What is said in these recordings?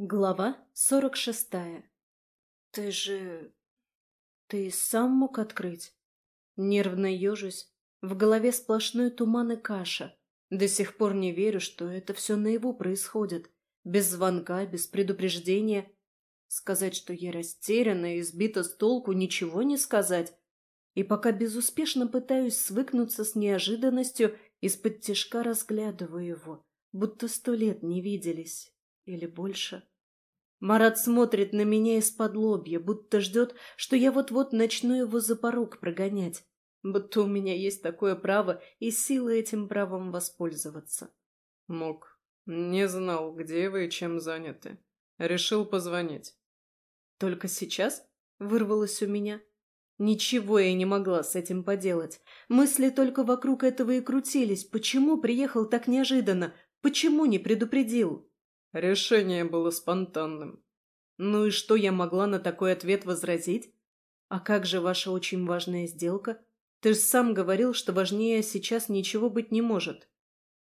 Глава сорок шестая. «Ты же... ты сам мог открыть?» Нервно ежусь. В голове сплошной туман и каша. До сих пор не верю, что это все наяву происходит. Без звонка, без предупреждения. Сказать, что я растеряна и сбита с толку, ничего не сказать. И пока безуспешно пытаюсь свыкнуться с неожиданностью, из-под тяжка разглядываю его, будто сто лет не виделись. Или больше. Марат смотрит на меня из-под лобья, будто ждет, что я вот-вот начну его за порог прогонять. Будто у меня есть такое право и силы этим правом воспользоваться. Мог. Не знал, где вы и чем заняты. Решил позвонить. Только сейчас вырвалось у меня. Ничего я не могла с этим поделать. Мысли только вокруг этого и крутились. Почему приехал так неожиданно? Почему не предупредил? Решение было спонтанным. Ну и что я могла на такой ответ возразить? А как же ваша очень важная сделка? Ты же сам говорил, что важнее сейчас ничего быть не может.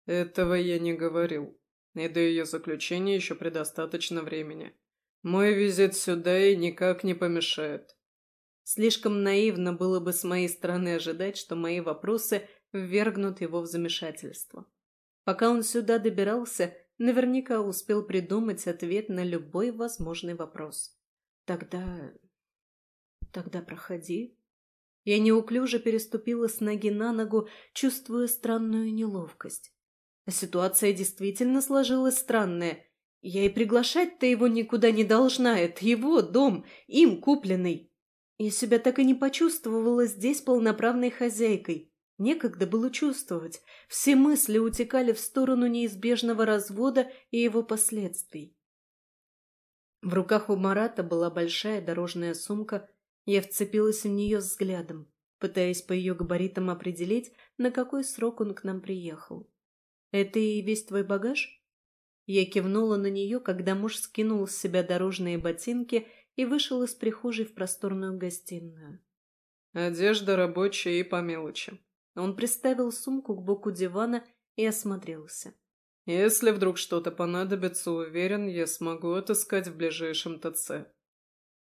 Этого я не говорил. И до ее заключения еще предостаточно времени. Мой визит сюда и никак не помешает. Слишком наивно было бы с моей стороны ожидать, что мои вопросы ввергнут его в замешательство. Пока он сюда добирался, наверняка успел придумать ответ на любой возможный вопрос. Тогда... тогда проходи. Я неуклюже переступила с ноги на ногу, чувствуя странную неловкость. Ситуация действительно сложилась странная. Я и приглашать-то его никуда не должна, это его дом, им купленный. Я себя так и не почувствовала здесь полноправной хозяйкой. Некогда было чувствовать. Все мысли утекали в сторону неизбежного развода и его последствий. В руках у Марата была большая дорожная сумка. Я вцепилась в нее взглядом, пытаясь по ее габаритам определить, на какой срок он к нам приехал. «Это и весь твой багаж?» Я кивнула на нее, когда муж скинул с себя дорожные ботинки и вышел из прихожей в просторную гостиную. «Одежда рабочая и по мелочи», он приставил сумку к боку дивана и осмотрелся. «Если вдруг что-то понадобится, уверен, я смогу отыскать в ближайшем ТЦ».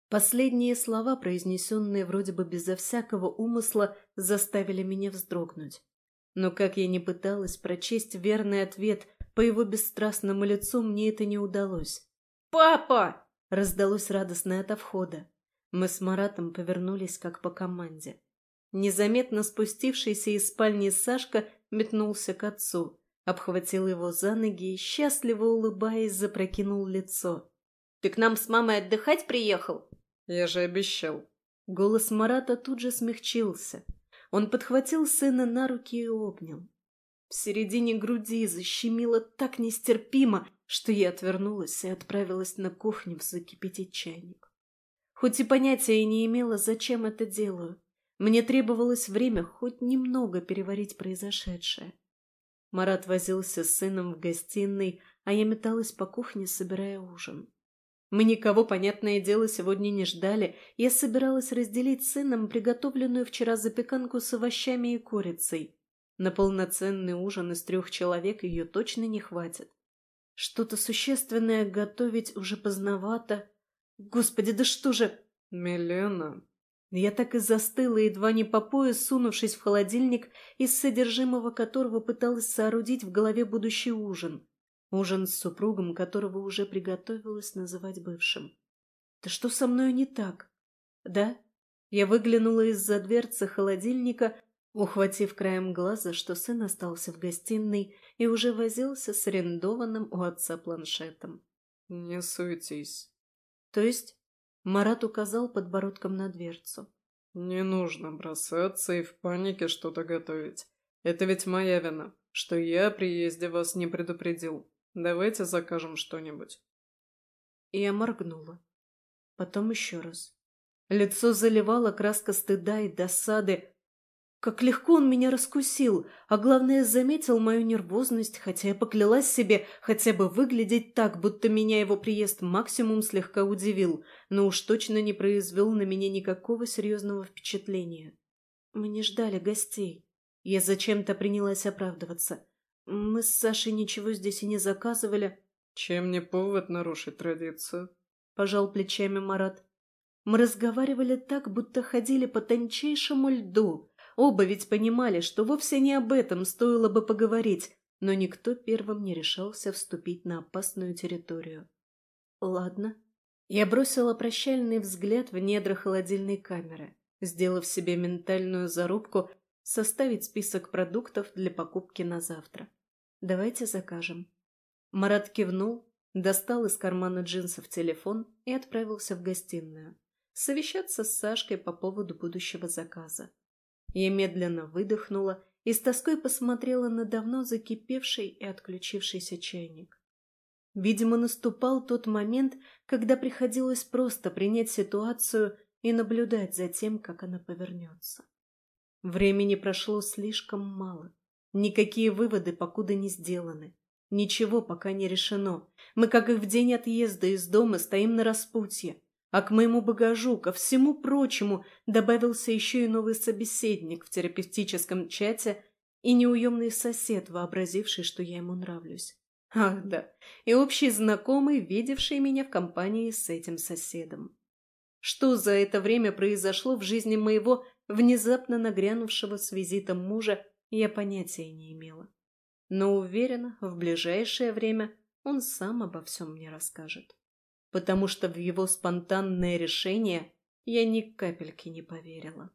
Последние слова, произнесенные вроде бы безо всякого умысла, заставили меня вздрогнуть. Но как я не пыталась прочесть верный ответ по его бесстрастному лицу, мне это не удалось. «Папа!» — раздалось радостное от входа. Мы с Маратом повернулись как по команде. Незаметно спустившийся из спальни Сашка метнулся к отцу, обхватил его за ноги и, счастливо улыбаясь, запрокинул лицо. «Ты к нам с мамой отдыхать приехал?» «Я же обещал». Голос Марата тут же смягчился. Он подхватил сына на руки и обнял. В середине груди защемило так нестерпимо, что я отвернулась и отправилась на кухню закипятить чайник. Хоть и понятия не имела, зачем это делаю, мне требовалось время хоть немного переварить произошедшее. Марат возился с сыном в гостиной, а я металась по кухне, собирая ужин. Мы никого, понятное дело, сегодня не ждали. Я собиралась разделить с сыном приготовленную вчера запеканку с овощами и курицей. На полноценный ужин из трех человек ее точно не хватит. Что-то существенное готовить уже поздновато. Господи, да что же... Милена, я так и застыла, едва не по пояс, сунувшись в холодильник, из содержимого которого пыталась соорудить в голове будущий ужин. Ужин с супругом, которого уже приготовилась называть бывшим. Да что со мной не так? Да? Я выглянула из-за дверцы холодильника, ухватив краем глаза, что сын остался в гостиной и уже возился с арендованным у отца планшетом. «Не суетись». «То есть Марат указал подбородком на дверцу. «Не нужно бросаться и в панике что-то готовить. Это ведь моя вина, что я о приезде вас не предупредил. Давайте закажем что-нибудь». Я моргнула. Потом еще раз. Лицо заливало краска стыда и досады, как легко он меня раскусил, а главное, заметил мою нервозность, хотя я поклялась себе хотя бы выглядеть так, будто меня его приезд максимум слегка удивил, но уж точно не произвел на меня никакого серьезного впечатления. Мы не ждали гостей. Я зачем-то принялась оправдываться. Мы с Сашей ничего здесь и не заказывали. Чем не повод нарушить традицию? Пожал плечами Марат. Мы разговаривали так, будто ходили по тончайшему льду. Оба ведь понимали, что вовсе не об этом стоило бы поговорить, но никто первым не решался вступить на опасную территорию. Ладно. Я бросила прощальный взгляд в недра холодильной камеры, сделав себе ментальную зарубку составить список продуктов для покупки на завтра. Давайте закажем. Марат кивнул, достал из кармана джинсов телефон и отправился в гостиную. Совещаться с Сашкой по поводу будущего заказа. Я медленно выдохнула и с тоской посмотрела на давно закипевший и отключившийся чайник. Видимо, наступал тот момент, когда приходилось просто принять ситуацию и наблюдать за тем, как она повернется. Времени прошло слишком мало. Никакие выводы покуда не сделаны. Ничего пока не решено. Мы, как и в день отъезда из дома, стоим на распутье. А к моему багажу, ко всему прочему, добавился еще и новый собеседник в терапевтическом чате и неуемный сосед, вообразивший, что я ему нравлюсь. Ах да, и общий знакомый, видевший меня в компании с этим соседом. Что за это время произошло в жизни моего внезапно нагрянувшего с визитом мужа, я понятия не имела. Но уверена, в ближайшее время он сам обо всем мне расскажет потому что в его спонтанное решение я ни капельки не поверила.